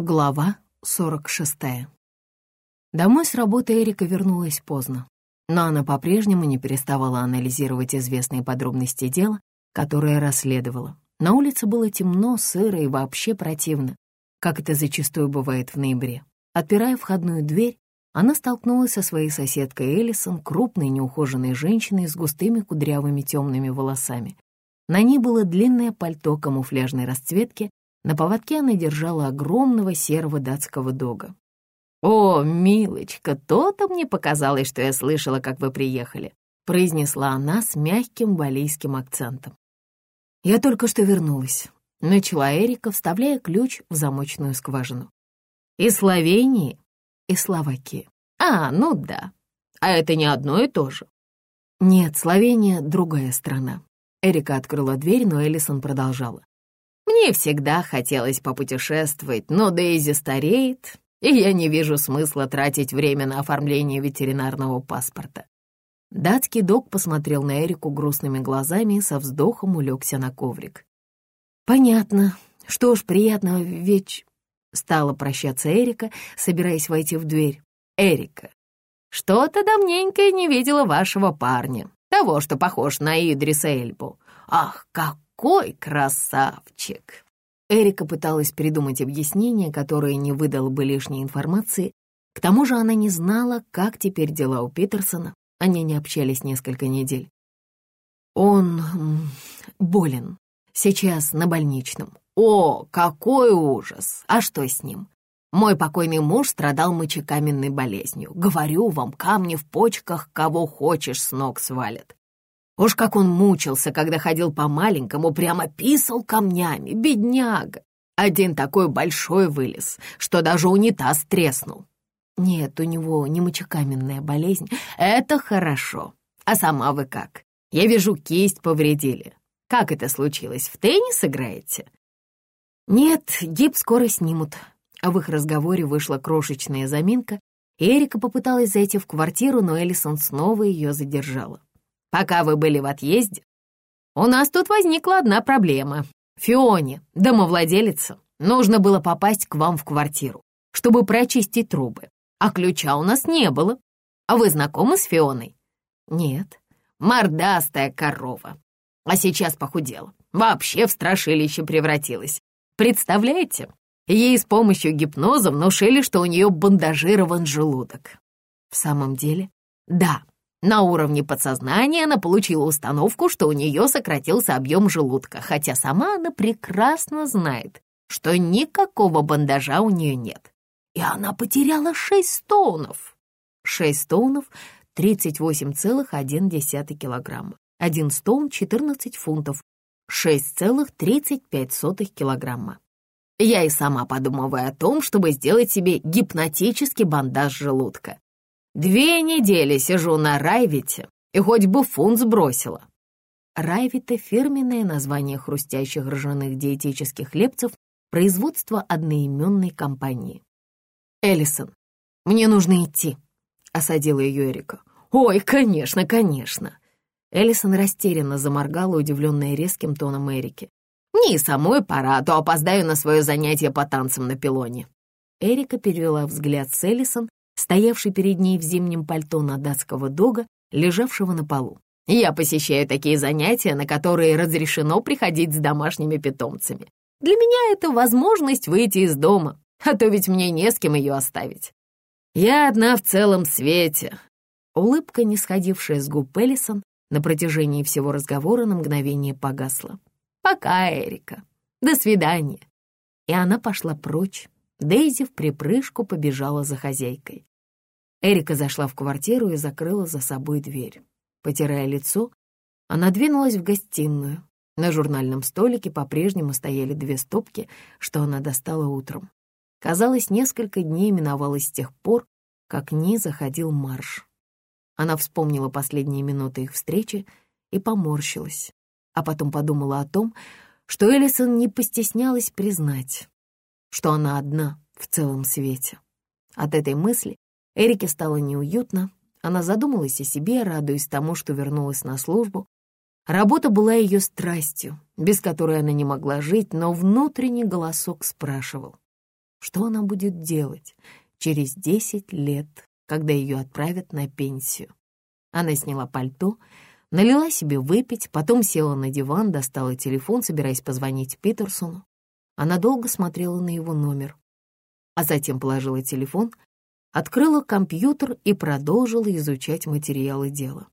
Глава 46. Домой с работы Эрика вернулась поздно, но она по-прежнему не переставала анализировать известные подробности дела, которое расследовала. На улице было темно, сыро и вообще противно, как это зачастую бывает в ноябре. Отпирая входную дверь, она столкнулась со своей соседкой Элисон, крупной неухоженной женщиной с густыми кудрявыми темными волосами. На ней было длинное пальто камуфляжной расцветки, на поводке она держала огромного серого датского дога. «О, милочка, то-то мне показалось, что я слышала, как вы приехали», произнесла она с мягким валийским акцентом. «Я только что вернулась», — начала Эрика, вставляя ключ в замочную скважину. «Из Словении?» «Из Словакии». «А, ну да. А это не одно и то же». «Нет, Словения — другая страна». Эрика открыла дверь, но Элисон продолжала. Мне всегда хотелось попутешествовать, но Дейзи стареет, и я не вижу смысла тратить время на оформление ветеринарного паспорта. Датский док посмотрел на Эрику грустными глазами и со вздохом улегся на коврик. «Понятно. Что ж, приятного веч...» Стала прощаться Эрика, собираясь войти в дверь. «Эрика, что-то давненько не видела вашего парня, того, что похож на Идриса Эльбу. Ах, как какой красавчик!» Эрика пыталась придумать объяснение, которое не выдало бы лишней информации. К тому же она не знала, как теперь дела у Питерсона. Они не общались несколько недель. «Он болен. Сейчас на больничном». «О, какой ужас! А что с ним?» «Мой покойный муж страдал мочекаменной болезнью. Говорю вам, камни в почках кого хочешь с ног свалят. Уж как он мучился, когда ходил по-маленькому, прямо писал камнями, бедняга. Один такой большой вылез, что даже унитаз треснул. Нет, у него не мочекаменная болезнь. Это хорошо. А сама вы как? Я вижу, кисть повредили. Как это случилось? В теннис играете? Нет, гипс скоро снимут. А в их разговоре вышла крошечная заминка, Эрика попыталась зайти в квартиру, но Элисон снова ее задержала. Пока вы были в отъезде, у нас тут возникла одна проблема. Фионе, домовладелица, нужно было попасть к вам в квартиру, чтобы прочистить трубы, а ключа у нас не было. А вы знакомы с Фионой? Нет. Мордастая корова. А сейчас похудела. Вообще в страшилище превратилась. Представляете? Ей с помощью гипноза внушили, что у нее бандажирован желудок. В самом деле? Да, на уровне подсознания она получила установку, что у нее сократился объем желудка, хотя сама она прекрасно знает, что никакого бандажа у нее нет. И она потеряла 6 стоунов. 6 стоунов — 38,1 килограмма. 1 стоун — 14 фунтов. 6,35 килограмма. Я и сама подумываю о том, чтобы сделать себе гипнотический бандаж желудка. Две недели сижу на Райвите и хоть бы фунт сбросила. Райвите — фирменное название хрустящих ржаных диетических хлебцев производства одноименной компании. «Эллисон, мне нужно идти», — осадила ее Эрика. «Ой, конечно, конечно». Эллисон растерянно заморгала, удивленная резким тоном Эрики. «Мне и самой пора, а то опоздаю на свое занятие по танцам на пилоне». Эрика перевела взгляд с Эллисон стоявший перед ней в зимнем пальто на датского дога, лежавшего на полу. «Я посещаю такие занятия, на которые разрешено приходить с домашними питомцами. Для меня это возможность выйти из дома, а то ведь мне не с кем ее оставить. Я одна в целом свете». Улыбка, не сходившая с губ Эллисон, на протяжении всего разговора на мгновение погасла. «Пока, Эрика. До свидания». И она пошла прочь. Дейзи в припрыжку побежала за хозяйкой. Эрика зашла в квартиру и закрыла за собой дверь. Потирая лицо, она двинулась в гостиную. На журнальном столике по-прежнему стояли две стопки, что она достала утром. Казалось, несколько дней миновалось с тех пор, как не заходил марш. Она вспомнила последние минуты их встречи и поморщилась, а потом подумала о том, что Элисон не постеснялась признать, что она одна в целом свете. От этой мысли Эрике стало неуютно. Она задумалась о себе, радуясь тому, что вернулась на службу. Работа была ее страстью, без которой она не могла жить, но внутренний голосок спрашивал. Что она будет делать через десять лет, когда ее отправят на пенсию? Она сняла пальто, налила себе выпить, потом села на диван, достала телефон, собираясь позвонить Питерсону. Она долго смотрела на его номер, а затем положила телефон, открыла компьютер и продолжила изучать материалы дела.